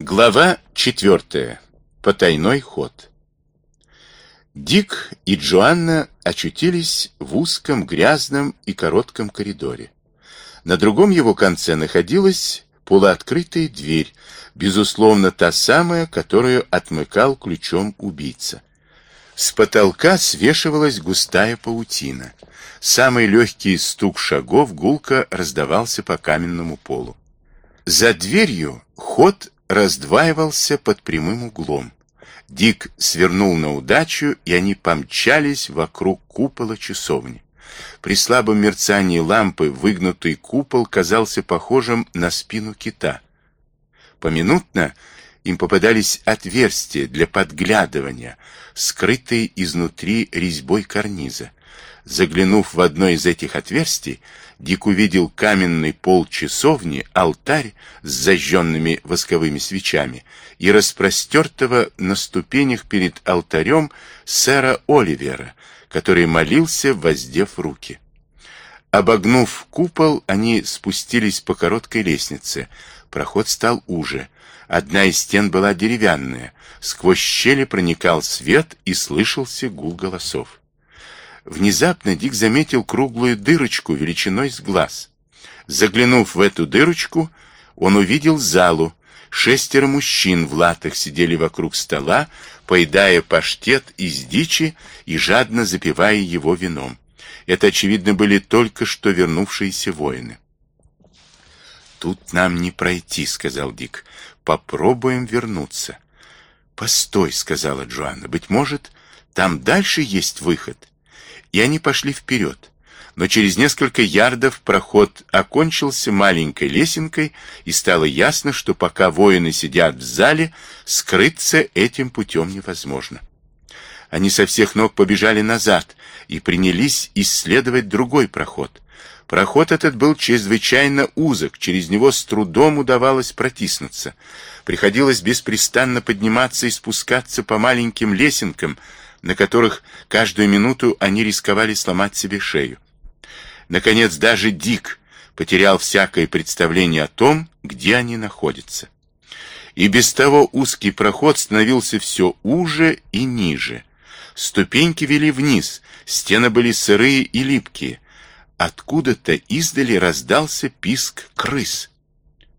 Глава четвертая. Потайной ход. Дик и Джоанна очутились в узком, грязном и коротком коридоре. На другом его конце находилась полуоткрытая дверь, безусловно, та самая, которую отмыкал ключом убийца. С потолка свешивалась густая паутина. Самый легкий стук шагов гулко раздавался по каменному полу. За дверью ход раздваивался под прямым углом. Дик свернул на удачу, и они помчались вокруг купола часовни. При слабом мерцании лампы выгнутый купол казался похожим на спину кита. Поминутно им попадались отверстия для подглядывания, скрытые изнутри резьбой карниза. Заглянув в одно из этих отверстий, Дик увидел каменный пол часовни, алтарь с зажженными восковыми свечами и распростертого на ступенях перед алтарем сэра Оливера, который молился, воздев руки. Обогнув купол, они спустились по короткой лестнице. Проход стал уже. Одна из стен была деревянная. Сквозь щели проникал свет и слышался гул голосов. Внезапно Дик заметил круглую дырочку величиной с глаз. Заглянув в эту дырочку, он увидел залу. Шестеро мужчин в латах сидели вокруг стола, поедая паштет из дичи и жадно запивая его вином. Это, очевидно, были только что вернувшиеся воины. «Тут нам не пройти», — сказал Дик. «Попробуем вернуться». «Постой», — сказала Джоанна. «Быть может, там дальше есть выход?» И они пошли вперед. Но через несколько ярдов проход окончился маленькой лесенкой, и стало ясно, что пока воины сидят в зале, скрыться этим путем невозможно. Они со всех ног побежали назад и принялись исследовать другой проход. Проход этот был чрезвычайно узок, через него с трудом удавалось протиснуться. Приходилось беспрестанно подниматься и спускаться по маленьким лесенкам, на которых каждую минуту они рисковали сломать себе шею. Наконец, даже Дик потерял всякое представление о том, где они находятся. И без того узкий проход становился все уже и ниже. Ступеньки вели вниз, стены были сырые и липкие. Откуда-то издали раздался писк крыс.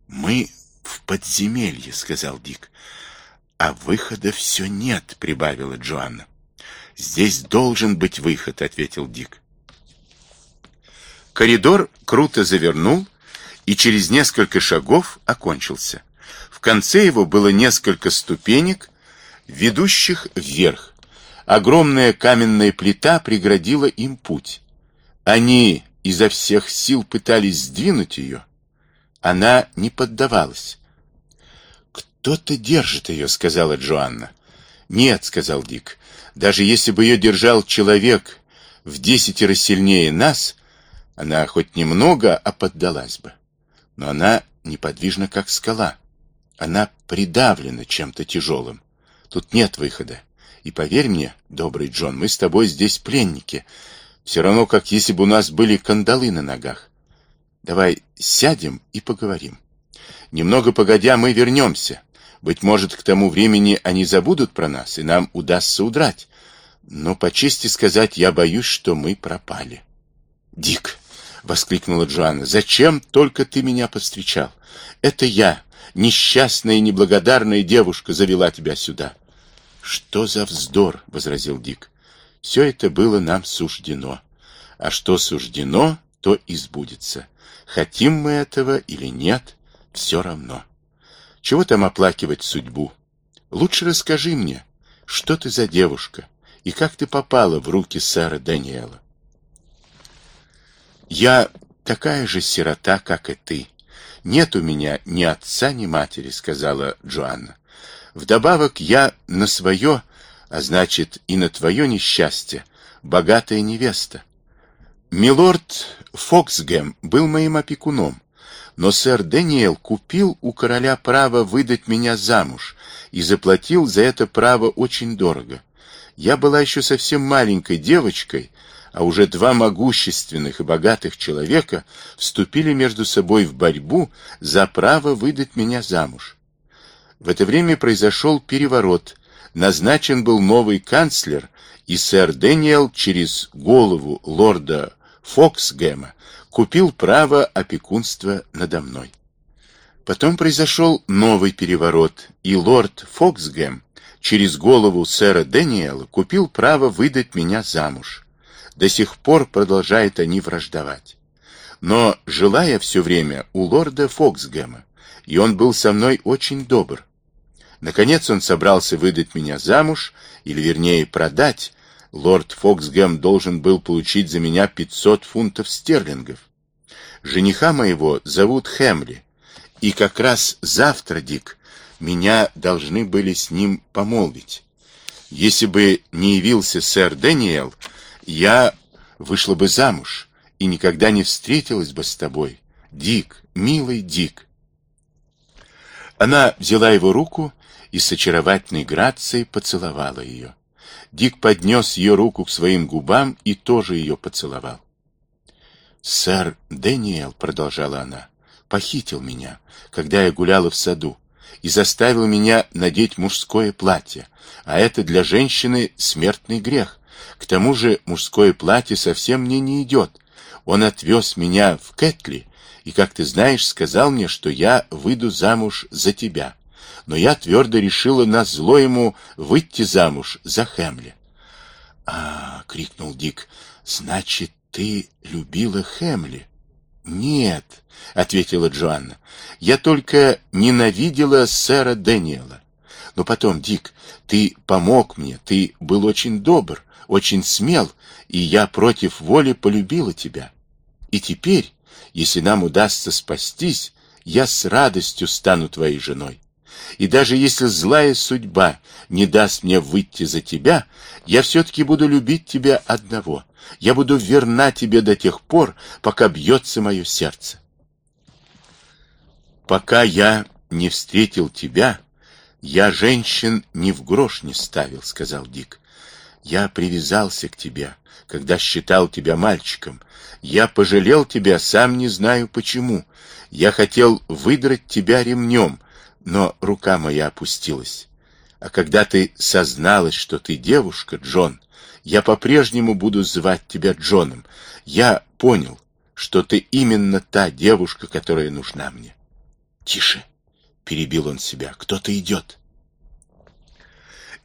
«Мы в подземелье», — сказал Дик. «А выхода все нет», — прибавила Джоанна. «Здесь должен быть выход», — ответил Дик. Коридор круто завернул и через несколько шагов окончился. В конце его было несколько ступенек, ведущих вверх. Огромная каменная плита преградила им путь. Они изо всех сил пытались сдвинуть ее. Она не поддавалась. «Кто-то держит ее», — сказала Джоанна. «Нет», — сказал Дик, даже если бы ее держал человек в десятеро сильнее нас, она хоть немного, а поддалась бы. Но она неподвижна, как скала. Она придавлена чем-то тяжелым. Тут нет выхода. И поверь мне, добрый Джон, мы с тобой здесь пленники. Все равно, как если бы у нас были кандалы на ногах. Давай сядем и поговорим. Немного погодя, мы вернемся. Быть может, к тому времени они забудут про нас, и нам удастся удрать. Но, по чести сказать, я боюсь, что мы пропали. — Дик! — воскликнула Джоанна. — Зачем только ты меня повстречал? Это я, несчастная и неблагодарная девушка, завела тебя сюда. — Что за вздор! — возразил Дик. — Все это было нам суждено. А что суждено, то и сбудется. Хотим мы этого или нет, все равно. Чего там оплакивать судьбу? Лучше расскажи мне, что ты за девушка и как ты попала в руки сэра Даниэла. Я такая же сирота, как и ты. Нет у меня ни отца, ни матери, сказала Джоанна. Вдобавок я на свое, а значит и на твое несчастье, богатая невеста. Милорд Фоксгэм был моим опекуном, но сэр Дэниел купил у короля право выдать меня замуж и заплатил за это право очень дорого. Я была еще совсем маленькой девочкой, а уже два могущественных и богатых человека вступили между собой в борьбу за право выдать меня замуж. В это время произошел переворот. Назначен был новый канцлер, и сэр Дэниел через голову лорда Фоксгэма купил право опекунства надо мной. Потом произошел новый переворот, и лорд Фоксгэм через голову сэра Дэниела купил право выдать меня замуж. До сих пор продолжают они враждовать. Но жила я все время у лорда Фоксгэма, и он был со мной очень добр. Наконец он собрался выдать меня замуж, или вернее продать. Лорд Фоксгэм должен был получить за меня 500 фунтов стерлингов. Жениха моего зовут Хемли, и как раз завтра, Дик, меня должны были с ним помолвить. Если бы не явился сэр Дэниел, я вышла бы замуж и никогда не встретилась бы с тобой. Дик, милый Дик. Она взяла его руку и с очаровательной грацией поцеловала ее. Дик поднес ее руку к своим губам и тоже ее поцеловал. «Сэр Дэниел», — продолжала она, — «похитил меня, когда я гуляла в саду, и заставил меня надеть мужское платье, а это для женщины смертный грех. К тому же мужское платье совсем мне не идет. Он отвез меня в Кэтли и, как ты знаешь, сказал мне, что я выйду замуж за тебя. Но я твердо решила на зло ему выйти замуж за Хэмли. — А, — крикнул Дик, — значит, ты любила Хэмли? — Нет, — ответила Джоанна, — я только ненавидела сэра Дэниела. Но потом, Дик, ты помог мне, ты был очень добр, очень смел, и я против воли полюбила тебя. И теперь, если нам удастся спастись, я с радостью стану твоей женой. И даже если злая судьба не даст мне выйти за тебя, я все-таки буду любить тебя одного. Я буду верна тебе до тех пор, пока бьется мое сердце. Пока я не встретил тебя, я женщин ни в грош не ставил, сказал Дик. Я привязался к тебе, когда считал тебя мальчиком. Я пожалел тебя, сам не знаю почему. Я хотел выдрать тебя ремнем, но рука моя опустилась. А когда ты созналась, что ты девушка, Джон, я по-прежнему буду звать тебя Джоном. Я понял, что ты именно та девушка, которая нужна мне. Тише, перебил он себя. Кто-то идет.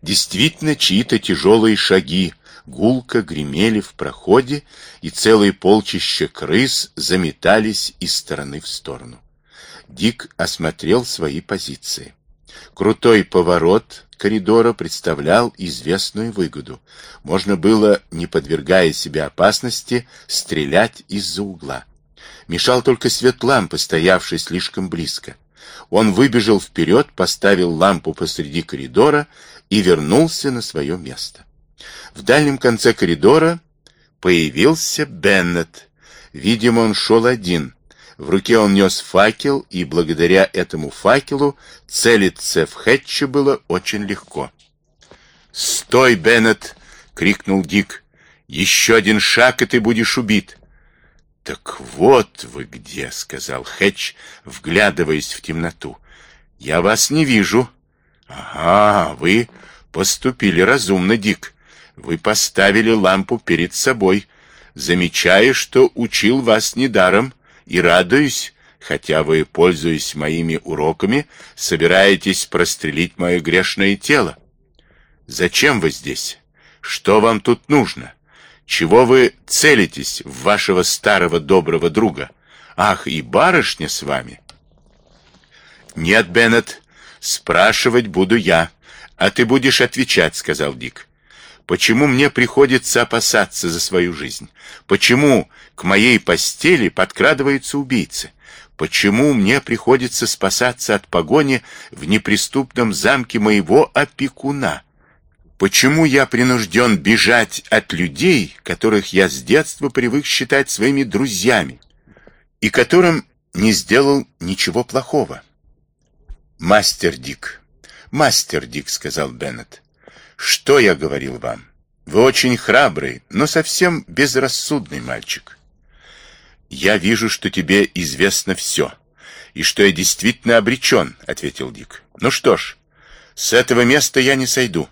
Действительно, чьи-то тяжелые шаги гулко гремели в проходе, и целые полчища крыс заметались из стороны в сторону. Дик осмотрел свои позиции. Крутой поворот коридора представлял известную выгоду. Можно было, не подвергая себя опасности, стрелять из-за угла. Мешал только свет лампы, стоявший слишком близко. Он выбежал вперед, поставил лампу посреди коридора и вернулся на свое место. В дальнем конце коридора появился Беннет. Видимо, он шел один. В руке он нес факел, и благодаря этому факелу целиться в Хэтча было очень легко. «Стой, Беннет!» — крикнул Дик. «Еще один шаг, и ты будешь убит!» «Так вот вы где!» — сказал Хэтч, вглядываясь в темноту. «Я вас не вижу». «Ага, вы поступили разумно, Дик. Вы поставили лампу перед собой, замечая, что учил вас недаром, и радуюсь, хотя вы, пользуясь моими уроками, собираетесь прострелить мое грешное тело. Зачем вы здесь? Что вам тут нужно?» Чего вы целитесь в вашего старого доброго друга? Ах, и барышня с вами. Нет, Беннет, спрашивать буду я, а ты будешь отвечать, сказал Дик. Почему мне приходится опасаться за свою жизнь? Почему к моей постели подкрадываются убийцы? Почему мне приходится спасаться от погони в неприступном замке моего опекуна? Почему я принужден бежать от людей, которых я с детства привык считать своими друзьями, и которым не сделал ничего плохого? Мастер Дик, мастер Дик, сказал Беннет, что я говорил вам? Вы очень храбрый, но совсем безрассудный мальчик. Я вижу, что тебе известно все, и что я действительно обречен, — ответил Дик. Ну что ж, с этого места я не сойду.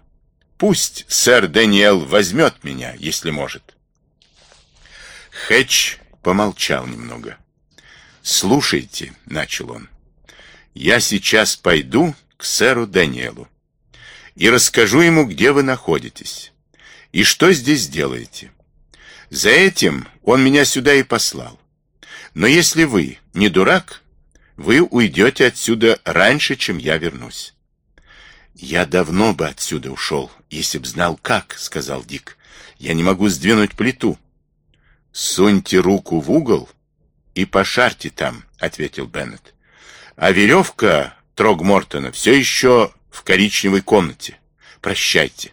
Пусть сэр Дэниел возьмет меня, если может. Хэтч помолчал немного. «Слушайте», — начал он, — «я сейчас пойду к сэру Дэниелу и расскажу ему, где вы находитесь и что здесь делаете. За этим он меня сюда и послал. Но если вы не дурак, вы уйдете отсюда раньше, чем я вернусь. Я давно бы отсюда ушел, если б знал как, сказал Дик. Я не могу сдвинуть плиту. Суньте руку в угол и пошарьте там, ответил Беннет. А веревка Трогмортона все еще в коричневой комнате. Прощайте.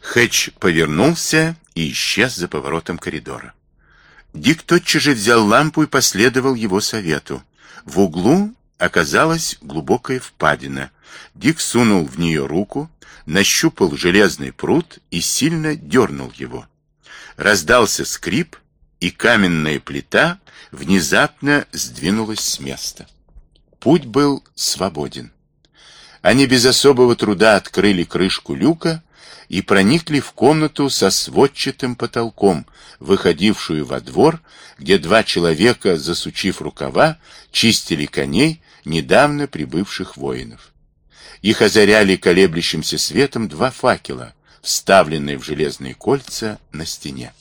Хэтч повернулся и исчез за поворотом коридора. Дик тотчас же взял лампу и последовал его совету. В углу оказалась глубокая впадина. Дик сунул в нее руку, нащупал железный пруд и сильно дернул его. Раздался скрип, и каменная плита внезапно сдвинулась с места. Путь был свободен. Они без особого труда открыли крышку люка и проникли в комнату со сводчатым потолком, выходившую во двор, где два человека, засучив рукава, чистили коней недавно прибывших воинов. Их озаряли колеблющимся светом два факела, вставленные в железные кольца на стене.